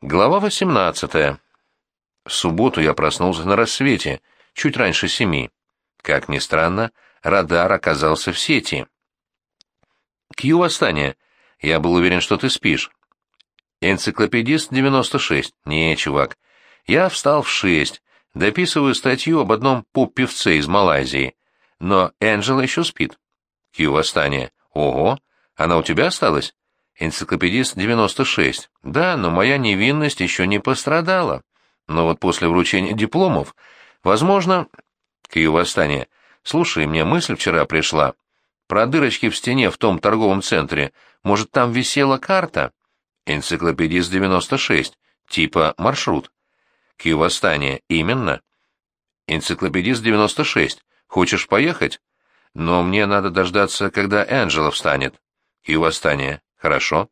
Глава 18. В субботу я проснулся на рассвете, чуть раньше семи. Как ни странно, радар оказался в сети. Кью восстание. Я был уверен, что ты спишь. Энциклопедист 96. Не, чувак. Я встал в шесть, дописываю статью об одном поп-певце из Малайзии. Но Энджела еще спит. Кью восстание. Ого, она у тебя осталась? Энциклопедист 96. Да, но моя невинность еще не пострадала. Но вот после вручения дипломов, возможно... К ее восстанию. Слушай, мне мысль вчера пришла. Про дырочки в стене в том торговом центре. Может, там висела карта? Энциклопедист 96. Типа маршрут. К ее восстанию. Именно. Энциклопедист 96. Хочешь поехать? Но мне надо дождаться, когда Энджела встанет. К ее восстание. Хорошо.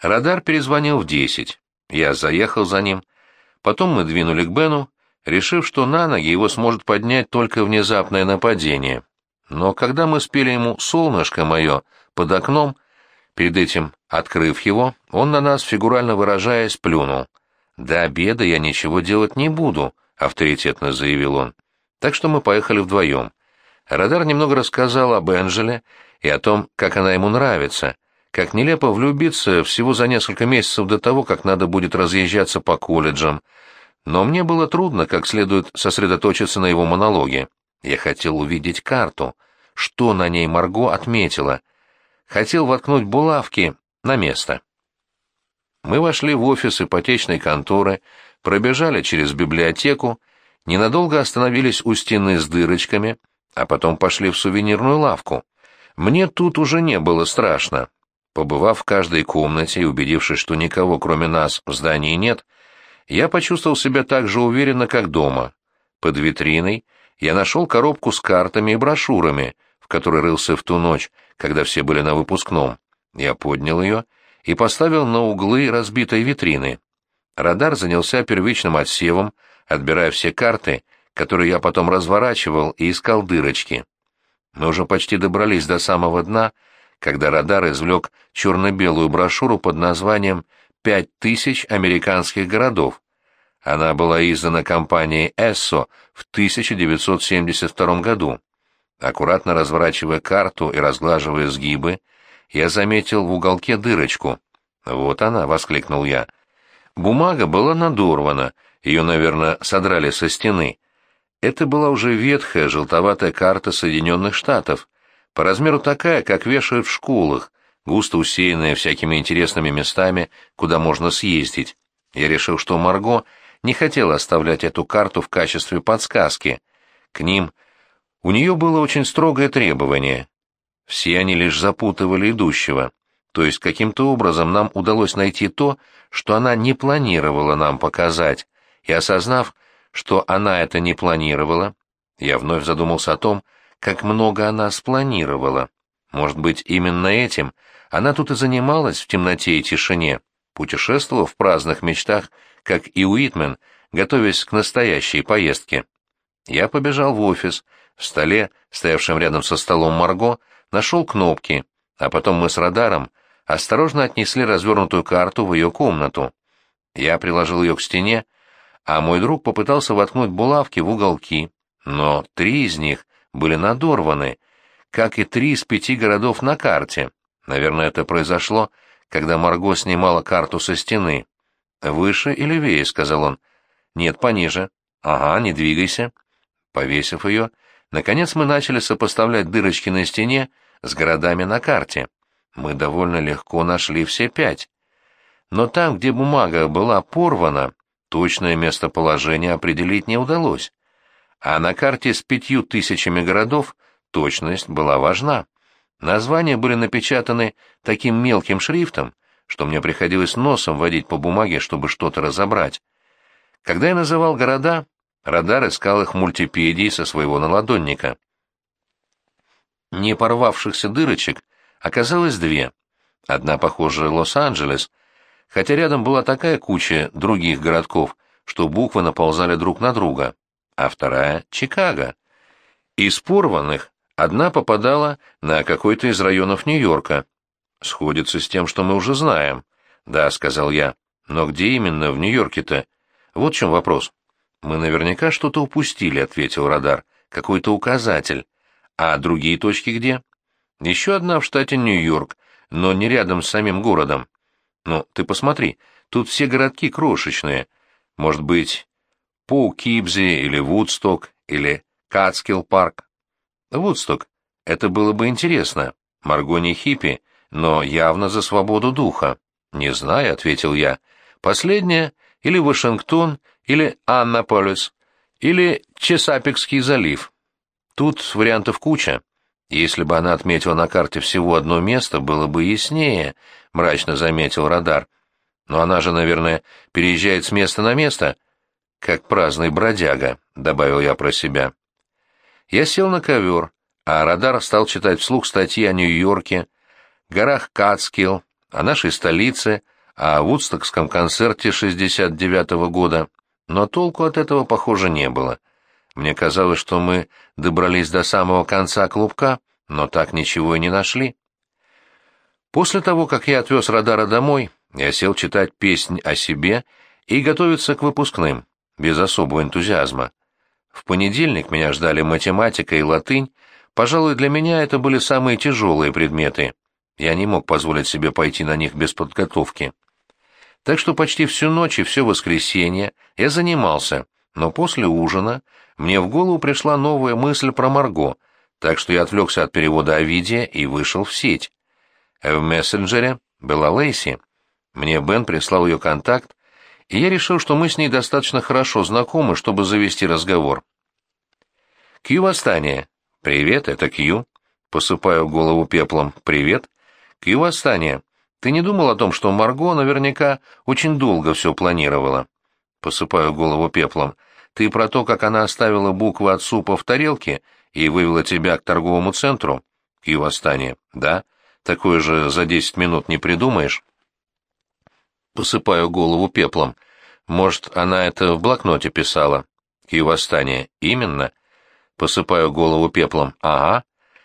Радар перезвонил в десять. Я заехал за ним. Потом мы двинули к Бену, решив, что на ноги его сможет поднять только внезапное нападение. Но когда мы спели ему «Солнышко мое» под окном, перед этим открыв его, он на нас, фигурально выражаясь, плюнул. «До обеда я ничего делать не буду», — авторитетно заявил он. Так что мы поехали вдвоем. Радар немного рассказал об Энджеле и о том, как она ему нравится, как нелепо влюбиться всего за несколько месяцев до того, как надо будет разъезжаться по колледжам. Но мне было трудно как следует сосредоточиться на его монологе. Я хотел увидеть карту, что на ней Марго отметила. Хотел воткнуть булавки на место. Мы вошли в офис ипотечной конторы, пробежали через библиотеку, ненадолго остановились у стены с дырочками, а потом пошли в сувенирную лавку. Мне тут уже не было страшно. Побывав в каждой комнате и убедившись, что никого кроме нас в здании нет, я почувствовал себя так же уверенно, как дома. Под витриной я нашел коробку с картами и брошюрами, в которой рылся в ту ночь, когда все были на выпускном. Я поднял ее и поставил на углы разбитой витрины. Радар занялся первичным отсевом, отбирая все карты, которые я потом разворачивал и искал дырочки. Мы уже почти добрались до самого дна, когда радар извлек черно-белую брошюру под названием «Пять тысяч американских городов». Она была издана компанией «Эссо» в 1972 году. Аккуратно разворачивая карту и разглаживая сгибы, я заметил в уголке дырочку. «Вот она!» — воскликнул я. Бумага была надорвана, ее, наверное, содрали со стены, это была уже ветхая желтоватая карта Соединенных Штатов, по размеру такая, как вешают в школах, густо усеянная всякими интересными местами, куда можно съездить. Я решил, что Марго не хотела оставлять эту карту в качестве подсказки. К ним у нее было очень строгое требование. Все они лишь запутывали идущего. То есть каким-то образом нам удалось найти то, что она не планировала нам показать, и осознав, что она это не планировала, я вновь задумался о том, как много она спланировала. Может быть, именно этим она тут и занималась в темноте и тишине, путешествовала в праздных мечтах, как и Уитмен, готовясь к настоящей поездке. Я побежал в офис, в столе, стоявшем рядом со столом Марго, нашел кнопки, а потом мы с радаром осторожно отнесли развернутую карту в ее комнату. Я приложил ее к стене, а мой друг попытался воткнуть булавки в уголки, но три из них были надорваны, как и три из пяти городов на карте. Наверное, это произошло, когда Марго снимала карту со стены. «Выше и левее», — сказал он. «Нет, пониже». «Ага, не двигайся». Повесив ее, наконец мы начали сопоставлять дырочки на стене с городами на карте. Мы довольно легко нашли все пять. Но там, где бумага была порвана, Точное местоположение определить не удалось. А на карте с пятью тысячами городов точность была важна. Названия были напечатаны таким мелким шрифтом, что мне приходилось носом водить по бумаге, чтобы что-то разобрать. Когда я называл города, радар искал их мультипедии со своего наладонника. Не порвавшихся дырочек оказалось две. Одна, похожая Лос-Анджелес — хотя рядом была такая куча других городков, что буквы наползали друг на друга, а вторая — Чикаго. Из порванных одна попадала на какой-то из районов Нью-Йорка. Сходится с тем, что мы уже знаем. «Да», — сказал я. «Но где именно в Нью-Йорке-то? Вот в чем вопрос». «Мы наверняка что-то упустили», — ответил радар. «Какой-то указатель. А другие точки где?» «Еще одна в штате Нью-Йорк, но не рядом с самим городом. Ну, ты посмотри, тут все городки крошечные. Может быть, Поукибзи или Вудсток или Кацкилл парк. Вудсток. Это было бы интересно. Марго не хиппи, но явно за свободу духа. Не знаю, ответил я. Последняя или Вашингтон, или Аннаполис, или Чесапикский залив. Тут вариантов куча. Если бы она отметила на карте всего одно место, было бы яснее, мрачно заметил радар. Но она же, наверное, переезжает с места на место, как праздный бродяга, добавил я про себя. Я сел на ковер, а радар стал читать вслух статьи о Нью-Йорке, горах Кацкилл, о нашей столице, о Вудстокском концерте 69-го года, но толку от этого, похоже, не было. Мне казалось, что мы добрались до самого конца клубка, но так ничего и не нашли. После того, как я отвез радара домой, я сел читать песнь о себе и готовиться к выпускным, без особого энтузиазма. В понедельник меня ждали математика и латынь, пожалуй, для меня это были самые тяжелые предметы. Я не мог позволить себе пойти на них без подготовки. Так что почти всю ночь и все воскресенье я занимался, но после ужина мне в голову пришла новая мысль про Марго, так что я отвлекся от перевода Овидия и вышел в сеть. В мессенджере была Лейси. Мне Бен прислал ее контакт, и я решил, что мы с ней достаточно хорошо знакомы, чтобы завести разговор. «Кью восстание». «Привет, это Кью». Посыпаю голову пеплом. «Привет». «Кью восстание. Ты не думал о том, что Марго наверняка очень долго все планировала?» Посыпаю голову пеплом. «Ты про то, как она оставила буквы от супа в тарелке и вывела тебя к торговому центру?» «Кью восстание». «Да». Такое же за десять минут не придумаешь?» Посыпаю голову пеплом. Может, она это в блокноте писала? И восстание. Именно. Посыпаю голову пеплом. Ага.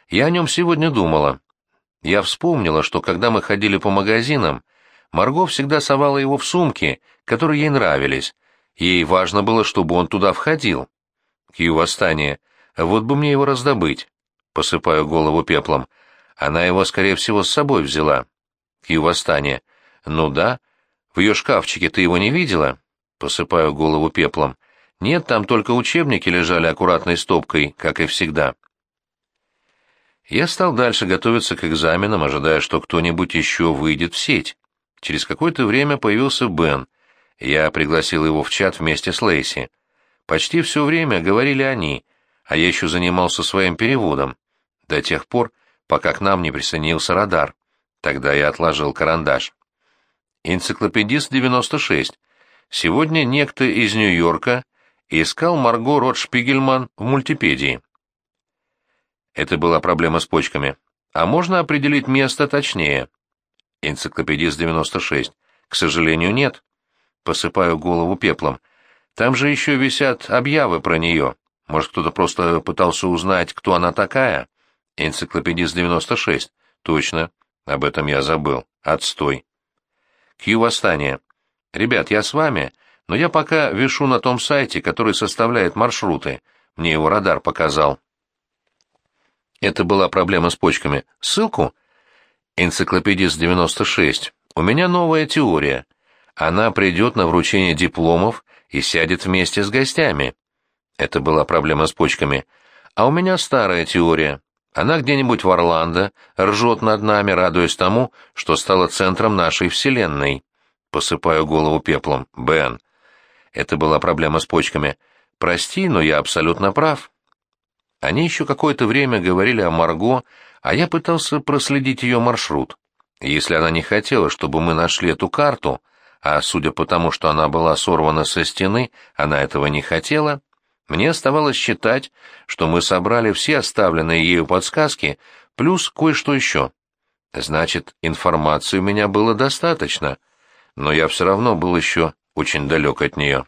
Я о нем сегодня думала. Я вспомнила, что когда мы ходили по магазинам, Марго всегда совала его в сумки, которые ей нравились. Ей важно было, чтобы он туда входил. Кью восстание. Вот бы мне его раздобыть. Посыпаю голову пеплом. Она его, скорее всего, с собой взяла. Кью восстание. Ну да, в ее шкафчике ты его не видела? Посыпаю голову пеплом. Нет, там только учебники лежали аккуратной стопкой, как и всегда. Я стал дальше готовиться к экзаменам, ожидая, что кто-нибудь еще выйдет в сеть. Через какое-то время появился Бен. Я пригласил его в чат вместе с Лейси. Почти все время говорили они, а я еще занимался своим переводом. До тех пор, пока к нам не присоединился радар. Тогда я отложил карандаш. Энциклопедист 96. Сегодня некто из Нью-Йорка искал Марго Ротшпигельман в мультипедии. Это была проблема с почками. А можно определить место точнее? Энциклопедист 96. К сожалению, нет. Посыпаю голову пеплом. Там же еще висят объявы про нее. Может, кто-то просто пытался узнать, кто она такая? Энциклопедист 96. Точно. Об этом я забыл. Отстой. Кью восстание. Ребят, я с вами, но я пока вешу на том сайте, который составляет маршруты. Мне его радар показал. Это была проблема с почками. Ссылку? Энциклопедист 96. У меня новая теория. Она придет на вручение дипломов и сядет вместе с гостями. Это была проблема с почками. А у меня старая теория. Она где-нибудь в Орландо ржет над нами, радуясь тому, что стала центром нашей вселенной. Посыпаю голову пеплом. Бен. Это была проблема с почками. Прости, но я абсолютно прав. Они еще какое-то время говорили о Марго, а я пытался проследить ее маршрут. Если она не хотела, чтобы мы нашли эту карту, а судя по тому, что она была сорвана со стены, она этого не хотела, мне оставалось считать, что мы собрали все оставленные ею подсказки, плюс кое-что еще. Значит, информации у меня было достаточно, но я все равно был еще очень далек от нее.